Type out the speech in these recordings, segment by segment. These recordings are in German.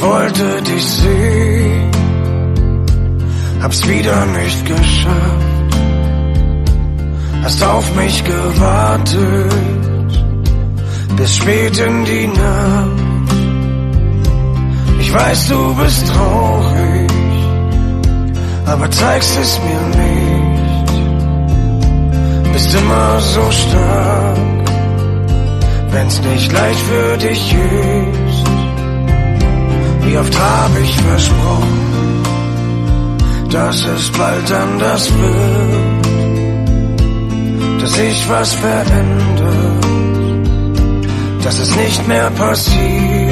wollte dich sehen, hab's wieder nicht geschafft. Hast auf mich gewartet, bis spät in die Nacht. Ich weiß, du bist traurig, aber zeigst es mir nicht. Bist immer so stark, wenn's nicht leicht für dich ist. Wie oft hab ich versprochen, dass es bald anders wird, dass sich was verändert, dass es nicht mehr passiert.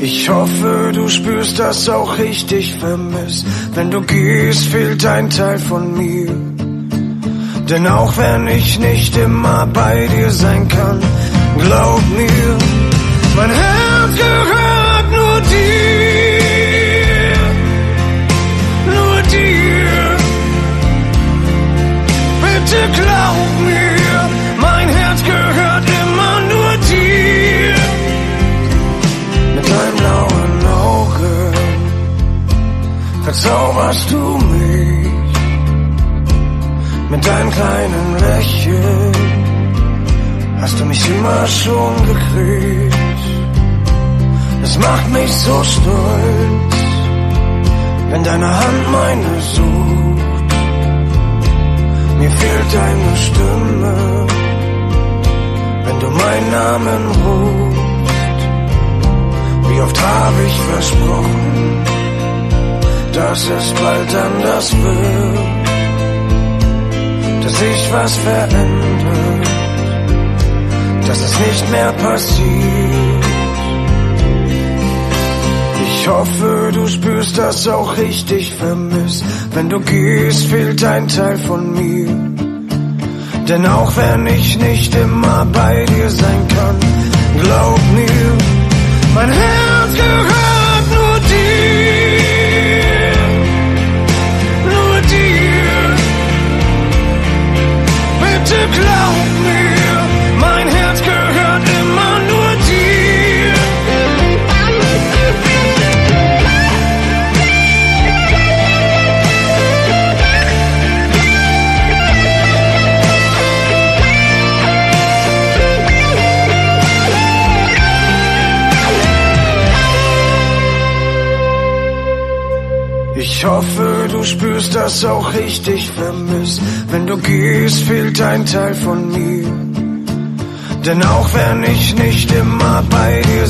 Ich hoffe, du spürst, dass auch ich dich vermiss. Wenn du gehst, fehlt ein Teil von mir. Denn auch wenn ich nicht immer bei dir sein kann, glaub mir, mein Herz gehört nur dir, nur dir. Bitte glaub mir, mein Herz gehört immer nur dir. Mit deinem blauen Auge verzauberst du mich. Mit deinem kleinen Lächeln hast du mich immer schon gekriegt. Es macht mich so stolz, wenn deine Hand meine sucht. Mir fehlt deine Stimme, wenn du meinen Namen rufst. Wie oft habe ich versprochen, dass es bald anders wird, dass sich was verändert, dass es nicht mehr passiert. Ich hoffe, du spürst, dass auch ich dich vermiss. Wenn du gehst, fehlt ein Teil von mir. Denn auch wenn ich nicht immer bei dir sein kann, glaub mir, Ich hoffe, du spürst, dass auch ich dich vermiss. Wenn du gehst, fehlt ein Teil von mir. Denn auch wenn ich nicht immer bei dir